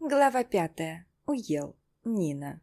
Глава пятая. Уел. Нина.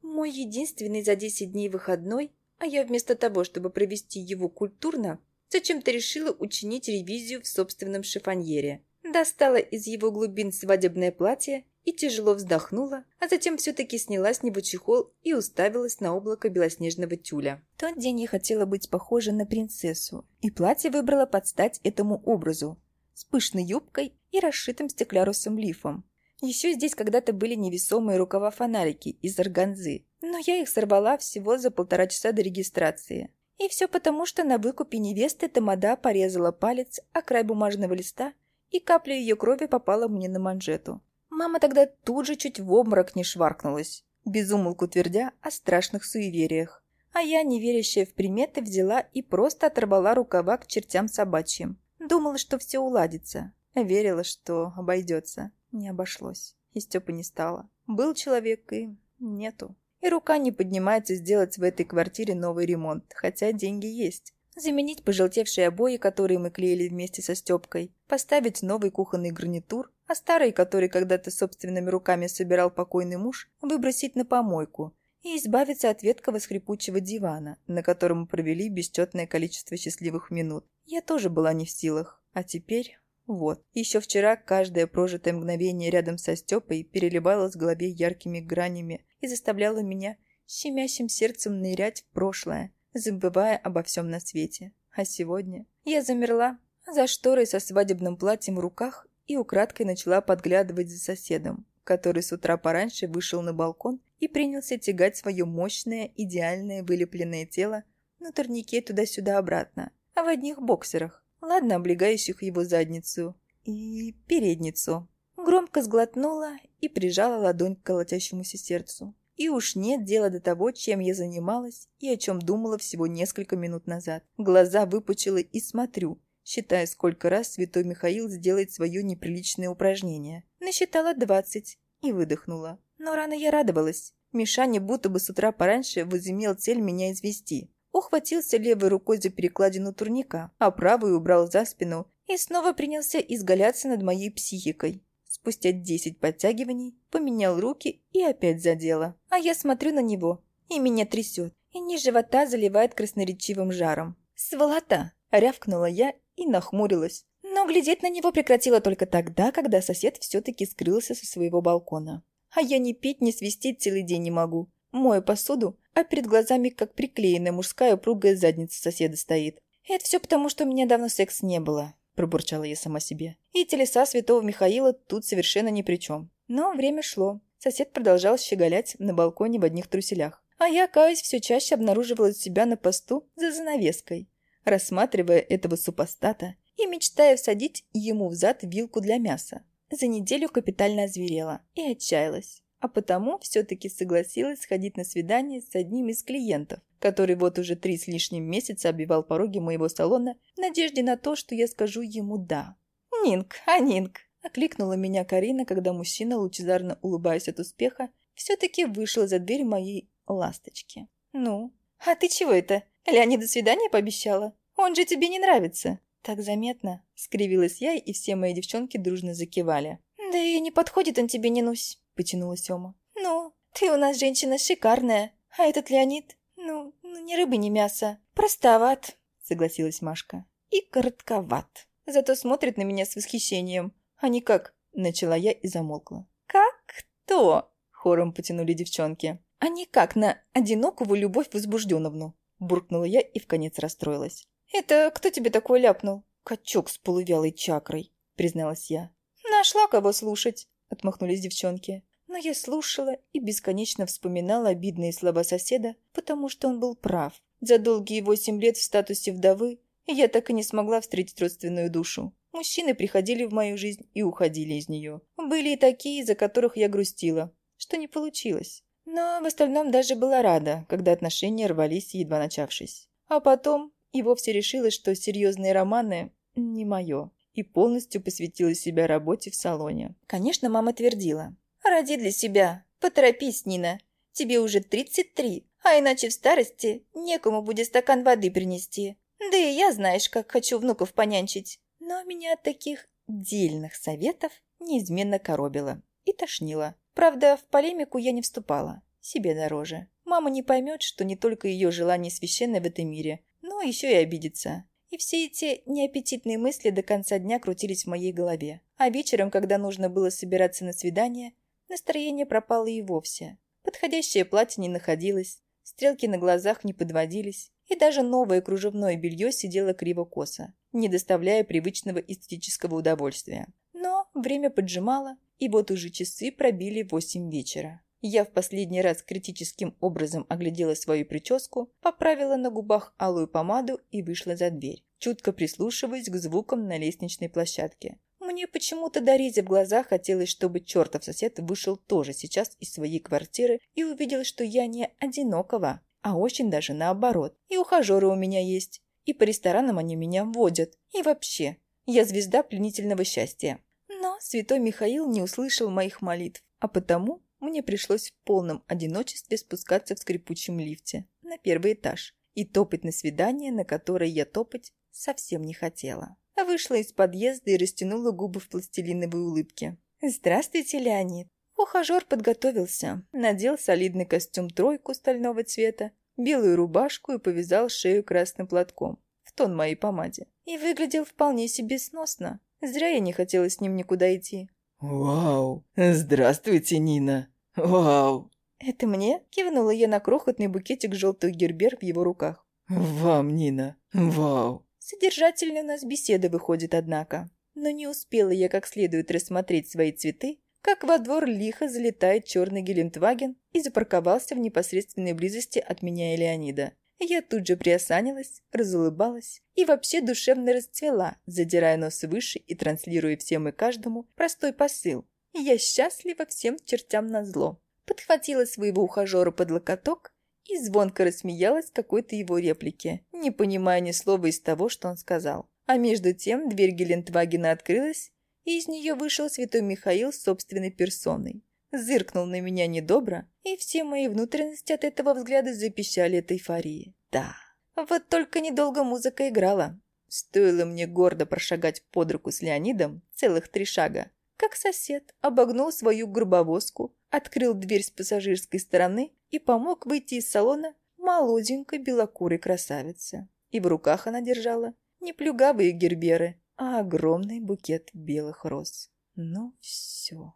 Мой единственный за 10 дней выходной, а я вместо того, чтобы провести его культурно, зачем-то решила учинить ревизию в собственном шифоньере. Достала из его глубин свадебное платье и тяжело вздохнула, а затем все-таки сняла с него чехол и уставилась на облако белоснежного тюля. В тот день я хотела быть похожа на принцессу, и платье выбрала под стать этому образу, с пышной юбкой и расшитым стеклярусом лифом. Еще здесь когда-то были невесомые рукава-фонарики из органзы, но я их сорвала всего за полтора часа до регистрации. И все потому, что на выкупе невесты Тамада порезала палец о край бумажного листа, и капля ее крови попала мне на манжету. Мама тогда тут же чуть в обморок не шваркнулась, безумолку твердя о страшных суевериях. А я, неверящая в приметы, взяла и просто оторвала рукава к чертям собачьим. Думала, что все уладится. Верила, что обойдется. Не обошлось. И Степа не стало. Был человек и нету. И рука не поднимается сделать в этой квартире новый ремонт, хотя деньги есть. Заменить пожелтевшие обои, которые мы клеили вместе со Степкой, поставить новый кухонный гарнитур, а старый, который когда-то собственными руками собирал покойный муж, выбросить на помойку и избавиться от веткого скрипучего дивана, на котором мы провели бесчетное количество счастливых минут. Я тоже была не в силах. А теперь вот, еще вчера каждое прожитое мгновение рядом со Степой переливалось в голове яркими гранями и заставляло меня щемящим сердцем нырять в прошлое, забывая обо всем на свете. А сегодня я замерла за шторой со свадебным платьем в руках и украдкой начала подглядывать за соседом, который с утра пораньше вышел на балкон и принялся тягать свое мощное, идеальное вылепленное тело на турнике туда-сюда обратно, а в одних боксерах ладно облегающих его задницу и передницу. Громко сглотнула и прижала ладонь к колотящемуся сердцу. И уж нет дела до того, чем я занималась и о чем думала всего несколько минут назад. Глаза выпучила и смотрю, считая, сколько раз святой Михаил сделает свое неприличное упражнение. Насчитала двадцать и выдохнула. Но рано я радовалась. Мишаня будто бы с утра пораньше возымел цель меня извести ухватился левой рукой за перекладину турника, а правую убрал за спину и снова принялся изгаляться над моей психикой. Спустя десять подтягиваний поменял руки и опять задело. А я смотрю на него, и меня трясет, и низ живота заливает красноречивым жаром. «Сволота!» – рявкнула я и нахмурилась. Но глядеть на него прекратила только тогда, когда сосед все-таки скрылся со своего балкона. А я ни петь, ни свистеть целый день не могу. Мою посуду, а перед глазами как приклеенная мужская упругая задница соседа стоит. «Это все потому, что у меня давно секса не было», – пробурчала я сама себе. И телеса святого Михаила тут совершенно ни при чем. Но время шло. Сосед продолжал щеголять на балконе в одних труселях. А я, каюсь, все чаще обнаруживала себя на посту за занавеской, рассматривая этого супостата и мечтая всадить ему в зад вилку для мяса. За неделю капитально озверела и отчаялась а потому все-таки согласилась сходить на свидание с одним из клиентов, который вот уже три с лишним месяца обивал пороги моего салона в надежде на то, что я скажу ему «да». «Нинк, а Нинк!» – окликнула меня Карина, когда мужчина, лучезарно улыбаясь от успеха, все-таки вышел за дверь моей ласточки. «Ну, а ты чего это? Леониду свидание пообещала? Он же тебе не нравится!» «Так заметно!» – скривилась я, и все мои девчонки дружно закивали. «Да и не подходит он тебе, Нинусь!» Потянула Сёма. «Ну, ты у нас женщина шикарная, а этот Леонид, ну, ну ни рыбы, ни мяса. Простоват», — согласилась Машка. «И коротковат. Зато смотрит на меня с восхищением, а не как...» — начала я и замолкла. «Как кто?» — хором потянули девчонки. «А не как на одинокую любовь возбужденовну», — буркнула я и вконец расстроилась. «Это кто тебе такой ляпнул?» «Качок с полувялой чакрой», — призналась я. «Нашла кого слушать», — отмахнулись девчонки. Но я слушала и бесконечно вспоминала обидные слова соседа, потому что он был прав. За долгие восемь лет в статусе вдовы я так и не смогла встретить родственную душу. Мужчины приходили в мою жизнь и уходили из нее. Были и такие, за которых я грустила, что не получилось. Но в остальном даже была рада, когда отношения рвались, едва начавшись. А потом и вовсе решила, что серьезные романы не мое, и полностью посвятила себя работе в салоне. Конечно, мама твердила, Роди для себя. Поторопись, Нина. Тебе уже 33, а иначе в старости некому будет стакан воды принести. Да и я, знаешь, как хочу внуков понянчить. Но меня от таких дельных советов неизменно коробило. И тошнило. Правда, в полемику я не вступала. Себе дороже. Мама не поймет, что не только ее желание священное в этом мире, но еще и обидится. И все эти неаппетитные мысли до конца дня крутились в моей голове. А вечером, когда нужно было собираться на свидание, настроение пропало и вовсе. Подходящее платье не находилось, стрелки на глазах не подводились, и даже новое кружевное белье сидело криво-косо, не доставляя привычного эстетического удовольствия. Но время поджимало, и вот уже часы пробили восемь вечера. Я в последний раз критическим образом оглядела свою прическу, поправила на губах алую помаду и вышла за дверь, чутко прислушиваясь к звукам на лестничной площадке. Мне почему-то до рези в глазах хотелось, чтобы чертов сосед вышел тоже сейчас из своей квартиры и увидел, что я не одинокого, а очень даже наоборот. И ухажеры у меня есть, и по ресторанам они меня водят. И вообще, я звезда пленительного счастья. Но святой Михаил не услышал моих молитв, а потому мне пришлось в полном одиночестве спускаться в скрипучем лифте на первый этаж и топать на свидание, на которое я топать совсем не хотела. А вышла из подъезда и растянула губы в пластилиновой улыбке. «Здравствуйте, Леонид!» Ухажер подготовился, надел солидный костюм-тройку стального цвета, белую рубашку и повязал шею красным платком, в тон моей помаде. И выглядел вполне себе сносно. Зря я не хотела с ним никуда идти. «Вау! Здравствуйте, Нина! Вау!» «Это мне?» – кивнула я на крохотный букетик желтых гербер в его руках. «Вам, Нина! Вау!» Содержательная у нас беседа выходит, однако. Но не успела я как следует рассмотреть свои цветы, как во двор лихо залетает черный Гелендваген и запарковался в непосредственной близости от меня и Леонида. Я тут же приосанилась, разулыбалась и вообще душевно расцвела, задирая нос выше и транслируя всем и каждому простой посыл. Я счастлива всем чертям назло. Подхватила своего ухажера под локоток и звонко рассмеялась какой-то его реплике, не понимая ни слова из того, что он сказал. А между тем дверь Гелендвагена открылась, и из нее вышел святой Михаил собственной персоной зыркнул на меня недобро, и все мои внутренности от этого взгляда запищали от эйфории. Да, вот только недолго музыка играла. Стоило мне гордо прошагать под руку с Леонидом целых три шага, как сосед обогнул свою грубовозку, открыл дверь с пассажирской стороны и помог выйти из салона молоденькой белокурой красавице. И в руках она держала не плюгавые герберы, а огромный букет белых роз. Ну все.